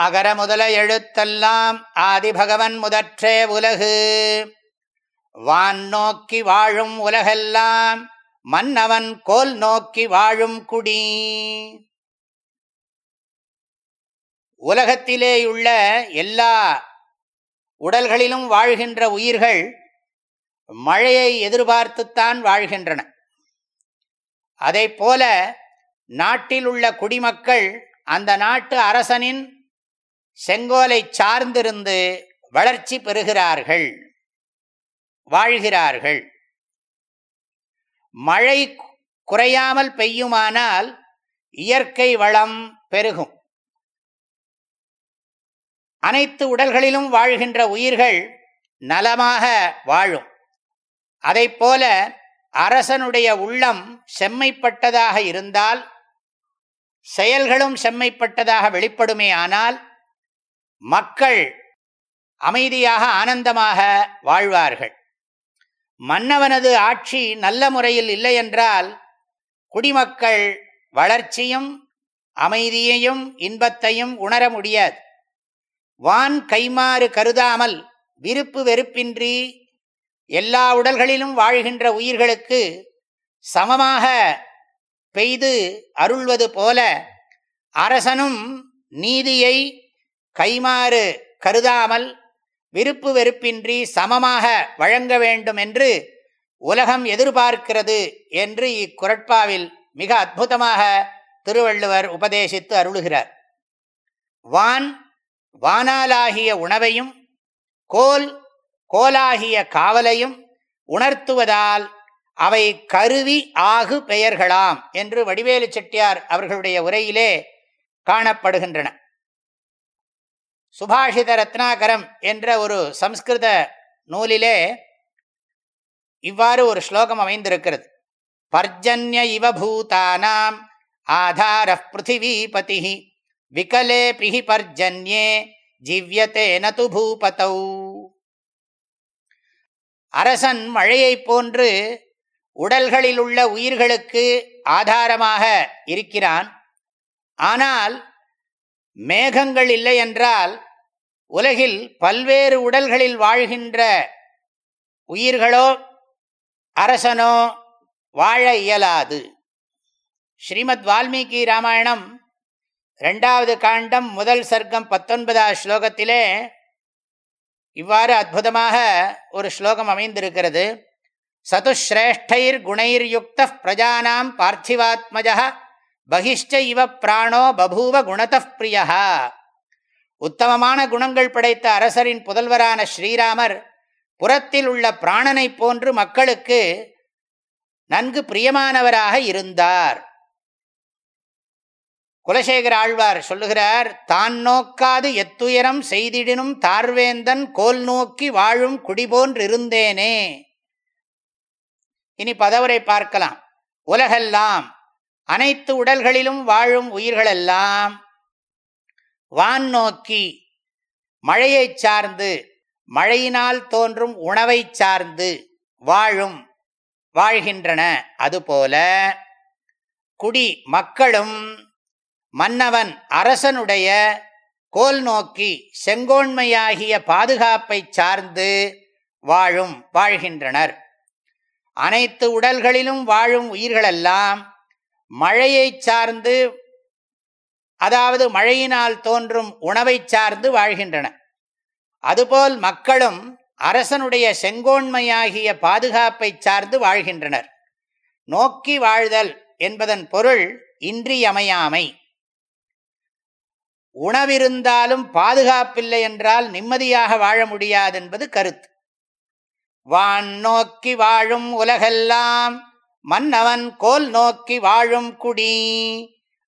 அகர முதல எழுத்தெல்லாம் ஆதிபகவன் முதற்றே உலகு. வான் நோக்கி வாழும் உலகெல்லாம் மன்னவன் கோல் நோக்கி வாழும் குடி. உலகத்திலேயுள்ள எல்லா உடல்களிலும் வாழ்கின்ற உயிர்கள் மழையை எதிர்பார்த்துத்தான் வாழ்கின்றன. அதை போல நாட்டில் உள்ள குடிமக்கள் அந்த நாட்டு அரசனின் செங்கோலை சார்ந்திருந்து வளர்ச்சி பெறுகிறார்கள். வாழ்கிறார்கள். மழை குறையாமல் பெய்யுமானால் இயற்கை வளம் பெருகும். அனைத்து உடல்களிலும் வாழ்கின்ற உயிர்கள் நலமாக வாழும். அதை போல அரசனுடைய உள்ளம் செம்மைப்பட்டதாக இருந்தால் செயல்களும் செம்மைப்பட்டதாக வெளிப்படுமே ஆனால் மக்கள் அமைதியாக ஆனந்தமாக வாழ்வார்கள். மன்னவனது ஆட்சி நல்ல முறையில் இல்லையென்றால் குடிமக்கள் வளர்ச்சியும் அமைதியையும் இன்பத்தையும் உணர முடியாது. வான் கைமாறு கருதாமல் விருப்பு வெறுப்பின்றி எல்லா உடல்களிலும் வாழ்கின்ற உயிர்களுக்கு சமமாக பெய்து அருள்வது போல அரசனும் நீதியை கைமாறு கருதாமல் விருப்பு வெறுப்பின்றி சமமாக வழங்க வேண்டும் என்று உலகம் எதிர்பார்க்கிறது என்று இக்குரட்பாவில் மிக அற்புதமாக திருவள்ளுவர் உபதேசித்து அருளுகிறார். வான் வானாலாகிய உணவையும் கோல் கோலாகிய காவலையும் உணர்த்துவதால் அவை கருவி ஆகு பெயர்களாம் என்று வடிவேலு செட்டியார் அவர்களுடைய உரையிலே காணப்படுகின்றன. சுபாஷித ரத்னாகரம் என்ற ஒரு சம்ஸ்கிருத நூலிலே இவ்வாறு ஒரு ஸ்லோகம் அமைந்திருக்கிறது. பர்ஜன்ய இவ பூதானாம் ஆதார பிருத்திவீபதி விகலே பிஹி பர்ஜன்யே ஜிவ்யத்தே நது பூபதௌ. அரசன் மழையை போன்று உடல்களில் உள்ள உயிர்களுக்கு ஆதாரமாக இருக்கிறான். ஆனால் மேகங்கள் இல்லை என்றால் உலகில் பல்வேறு உடல்களில் வாழ்கின்ற உயிர்களோ அரசனோ வாழ இயலாது. ஸ்ரீமத் வால்மீகி ராமாயணம் ரெண்டாவது காண்டம் முதல் சர்க்கம் பத்தொன்பதாவது ஸ்லோகத்திலே இவ்வாறு அற்புதமாக ஒரு ஸ்லோகம் அமைந்திருக்கிறது. சதுஸ்ரேஷ்டைர் குணைர் யுக்த பிரஜானாம் பார்த்திவாத்மஜா பகிஷ்ட இவ பிராணோ பபூவ குணத பிரியா உத்தமமான குணங்கள் படைத்த அரசரின் புதல்வரான ஸ்ரீராமர் புறத்தில் உள்ள பிராணனை போன்று மக்களுக்கு நன்கு பிரியமானவராக இருந்தார். குலசேகர ஆழ்வார் சொல்லுகிறார் தான் நோக்காது எத்துயரம் செய்திடினும் தார்வேந்தன் கோல் நோக்கி வாழும் குடிபோன்றிருந்தேனே இனி பதவரை பார்க்கலாம். உலகெல்லாம் அனைத்து உடல்களிலும் வாழும் உயிர்களெல்லாம் வான் நோக்கி மழையை சார்ந்து மழையினால் தோன்றும் உணவை சார்ந்து வாழும் வாழ்கின்றன. அதுபோல குடி மக்களும் மன்னவன் அரசனுடைய கோல் நோக்கி செங்கோன்மையாகிய பாதுகாப்பை சார்ந்து வாழும் வாழ்கின்றனர். அனைத்து உடல்களிலும் வாழும் உயிர்களெல்லாம் மழையை சார்ந்து அதாவது மழையினால் தோன்றும் உணவை சார்ந்து வாழ்கின்றன. அதுபோல் மக்களும் அரசனுடைய செங்கோன்மையாகிய பாதுகாப்பை சார்ந்து வாழ்கின்றனர். நோக்கி வாழ்தல் என்பதன் பொருள் இன்றியமையாமை. உணவிருந்தாலும் பாதுகாப்பில்லை என்றால் நிம்மதியாக வாழ முடியாது என்பது கருத்து. வான் நோக்கி வாழும் உலகெல்லாம் மன்னவன் கோல் நோக்கி வாழும் குடி.